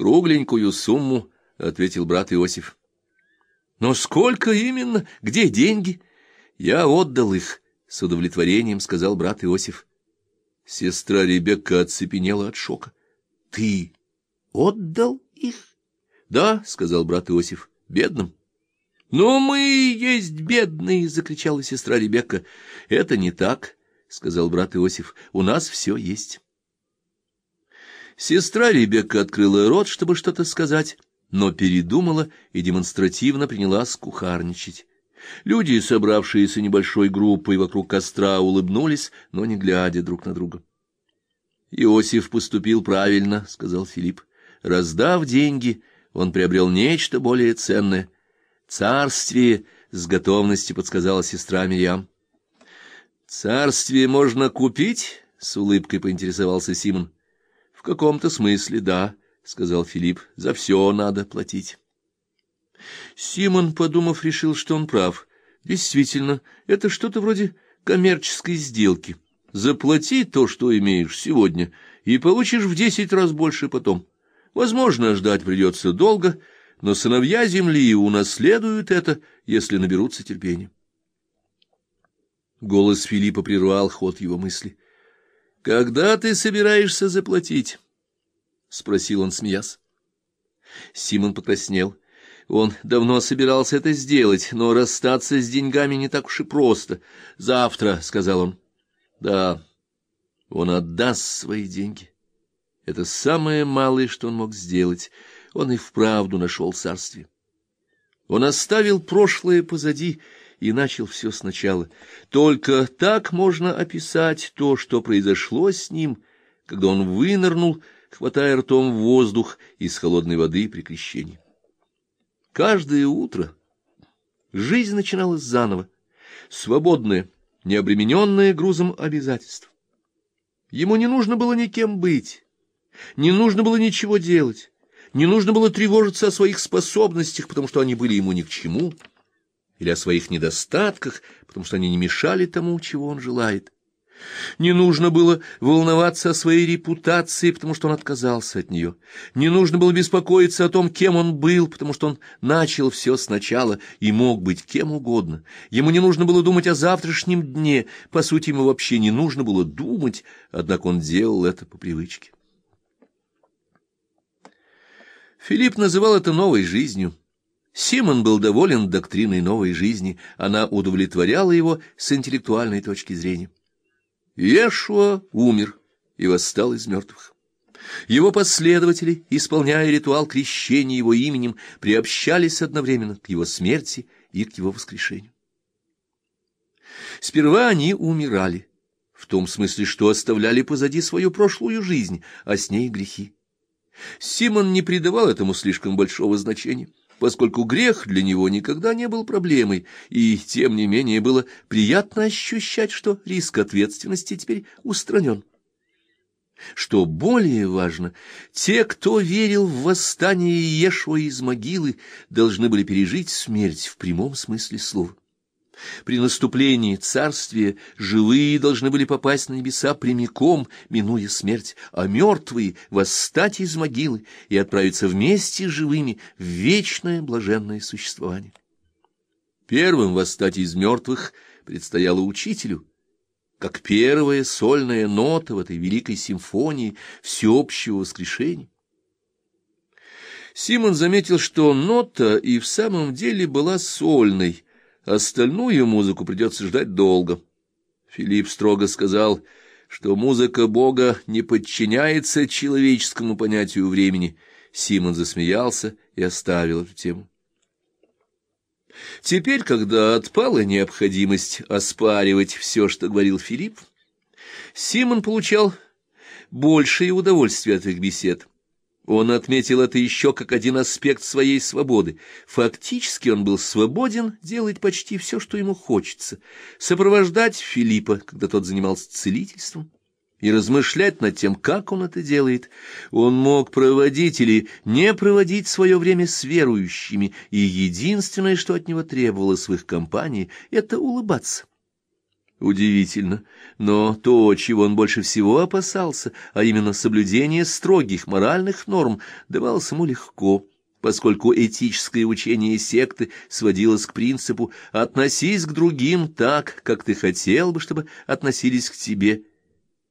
Кругленькую сумму, — ответил брат Иосиф. Но сколько именно? Где деньги? Я отдал их, — с удовлетворением сказал брат Иосиф. Сестра Ребекка оцепенела от шока. — Ты отдал их? — Да, — сказал брат Иосиф, — бедным. — Но мы есть бедные! — закричала сестра Ребекка. — Это не так, — сказал брат Иосиф. — У нас все есть. Сестра Ребекка открыла рот, чтобы что-то сказать, но передумала и демонстративно принялась кухарничать. Люди, собравшиеся небольшой группой вокруг костра, улыбнулись, но не глядя друг на друга. «Иосиф поступил правильно», — сказал Филипп. «Раздав деньги, он приобрел нечто более ценное. Царствие», — с готовностью подсказала сестра Мирьям. «Царствие можно купить?» — с улыбкой поинтересовался Симон. «В каком-то смысле, да», — сказал Филипп. «За все надо платить». Симон, подумав, решил, что он прав. Действительно, это что-то вроде коммерческой сделки. Заплати то, что имеешь сегодня, и получишь в десять раз больше потом. Возможно, ждать придется долго, но сыновья земли унаследуют это, если наберутся терпения. Голос Филиппа прервал ход его мысли. — Когда ты собираешься заплатить? — спросил он, смеясь. Симон покраснел. Он давно собирался это сделать, но расстаться с деньгами не так уж и просто. «Завтра», — сказал он. «Да, он отдаст свои деньги. Это самое малое, что он мог сделать. Он и вправду нашел царствие. Он оставил прошлое позади и начал все сначала. Только так можно описать то, что произошло с ним, когда он вынырнул, хватая ртом воздух из холодной воды при крещении. Каждое утро жизнь начиналась заново, свободная, не обремененная грузом обязательств. Ему не нужно было никем быть, не нужно было ничего делать, не нужно было тревожиться о своих способностях, потому что они были ему ни к чему, или о своих недостатках, потому что они не мешали тому, чего он желает. Не нужно было волноваться о своей репутации, потому что он отказался от нее. Не нужно было беспокоиться о том, кем он был, потому что он начал все сначала и мог быть кем угодно. Ему не нужно было думать о завтрашнем дне, по сути, ему вообще не нужно было думать, однако он делал это по привычке. Филипп называл это новой жизнью. Симон был доволен доктриной новой жизни, она удовлетворяла его с интеллектуальной точки зрения. Иешуа умер и восстал из мертвых. Его последователи, исполняя ритуал крещения его именем, приобщались одновременно к его смерти и к его воскрешению. Сперва они умирали, в том смысле, что оставляли позади свою прошлую жизнь, а с ней грехи. Симон не придавал этому слишком большого значения поскольку грех для него никогда не был проблемой, и, тем не менее, было приятно ощущать, что риск ответственности теперь устранен. Что более важно, те, кто верил в восстание Иешуа из могилы, должны были пережить смерть в прямом смысле слова. При наступлении царствия живые должны были попасть на небеса прямиком, минуя смерть, а мертвые — восстать из могилы и отправиться вместе с живыми в вечное блаженное существование. Первым восстать из мертвых предстояло учителю, как первая сольная нота в этой великой симфонии всеобщего воскрешения. Симон заметил, что нота и в самом деле была сольной — Остальную музыку придется ждать долго. Филипп строго сказал, что музыка Бога не подчиняется человеческому понятию времени. Симон засмеялся и оставил эту тему. Теперь, когда отпала необходимость оспаривать все, что говорил Филипп, Симон получал большее удовольствие от их бесед. Он отметил это еще как один аспект своей свободы. Фактически он был свободен делать почти все, что ему хочется, сопровождать Филиппа, когда тот занимался целительством, и размышлять над тем, как он это делает. Он мог проводить или не проводить свое время с верующими, и единственное, что от него требовалось в их компании, — это улыбаться. Удивительно, но то, чего он больше всего опасался, а именно соблюдение строгих моральных норм, давалось ему легко, поскольку этическое учение секты сводилось к принципу «относись к другим так, как ты хотел бы, чтобы относились к тебе»,